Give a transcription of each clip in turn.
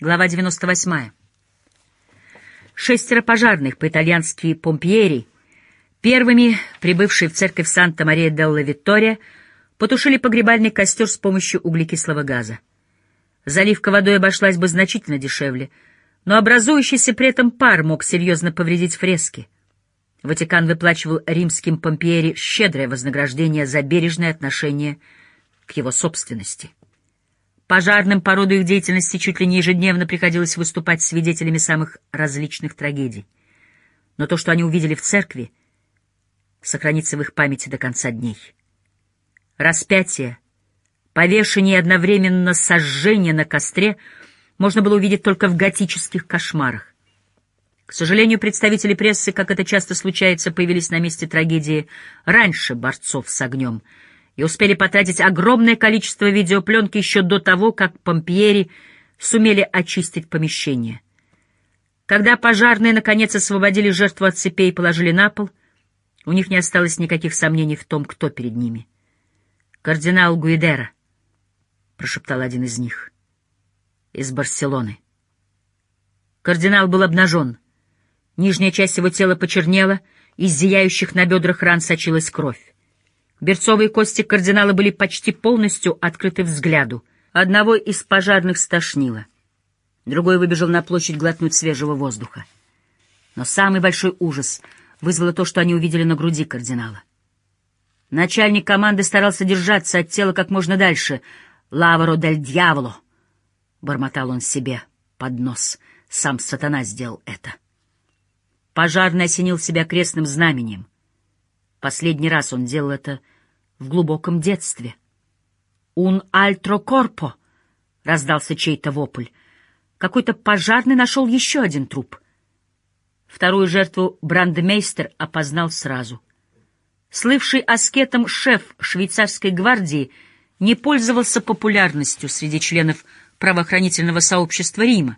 Глава 98. Шестеро пожарных по-итальянски «Помпьери», первыми прибывшие в церковь Санта-Мария-делла-Виттория, потушили погребальный костер с помощью углекислого газа. Заливка водой обошлась бы значительно дешевле, но образующийся при этом пар мог серьезно повредить фрески. Ватикан выплачивал римским помпьери щедрое вознаграждение за бережное отношение к его собственности. Пожарным по роду их деятельности чуть ли не ежедневно приходилось выступать свидетелями самых различных трагедий. Но то, что они увидели в церкви, сохранится в их памяти до конца дней. Распятие, повешение и одновременно сожжение на костре можно было увидеть только в готических кошмарах. К сожалению, представители прессы, как это часто случается, появились на месте трагедии раньше борцов с огнем — и успели потратить огромное количество видеопленки еще до того, как помпьери сумели очистить помещение. Когда пожарные, наконец, освободили жертву от цепей и положили на пол, у них не осталось никаких сомнений в том, кто перед ними. «Кардинал Гуидера», — прошептал один из них, — «из Барселоны». Кардинал был обнажен. Нижняя часть его тела почернела, из зияющих на бедрах ран сочилась кровь. Берцовые кости кардинала были почти полностью открыты взгляду. Одного из пожарных стошнило. Другой выбежал на площадь глотнуть свежего воздуха. Но самый большой ужас вызвало то, что они увидели на груди кардинала. Начальник команды старался держаться от тела как можно дальше. «Лаваро дель дьяволо!» — бормотал он себе под нос. Сам сатана сделал это. Пожарный осенил себя крестным знаменем — Последний раз он делал это в глубоком детстве. «Un altro corpo!» — раздался чей-то вопль. Какой-то пожарный нашел еще один труп. Вторую жертву брандмейстер опознал сразу. Слывший аскетом шеф швейцарской гвардии не пользовался популярностью среди членов правоохранительного сообщества Рима.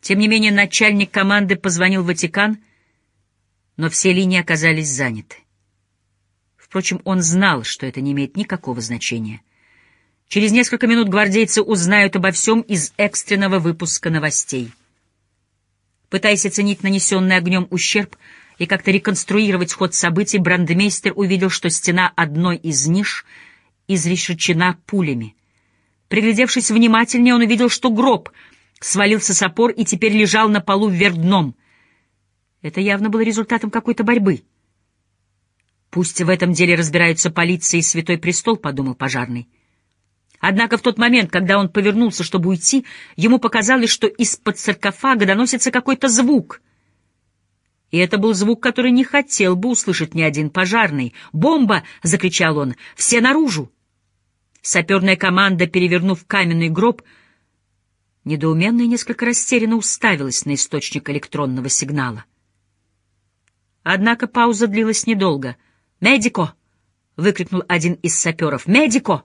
Тем не менее, начальник команды позвонил в Ватикан, но все линии оказались заняты. Впрочем, он знал, что это не имеет никакого значения. Через несколько минут гвардейцы узнают обо всем из экстренного выпуска новостей. Пытаясь оценить нанесенный огнем ущерб и как-то реконструировать ход событий, брандмейстер увидел, что стена одной из ниш изрешечена пулями. Приглядевшись внимательнее, он увидел, что гроб свалился с опор и теперь лежал на полу вверх дном. Это явно было результатом какой-то борьбы. Пусть в этом деле разбираются полиция и Святой Престол, — подумал пожарный. Однако в тот момент, когда он повернулся, чтобы уйти, ему показалось, что из-под саркофага доносится какой-то звук. И это был звук, который не хотел бы услышать ни один пожарный. «Бомба!» — закричал он. «Все наружу!» Саперная команда, перевернув каменный гроб, недоуменно и несколько растерянно уставилась на источник электронного сигнала. Однако пауза длилась недолго — «Медико!» — выкрикнул один из саперов. «Медико!»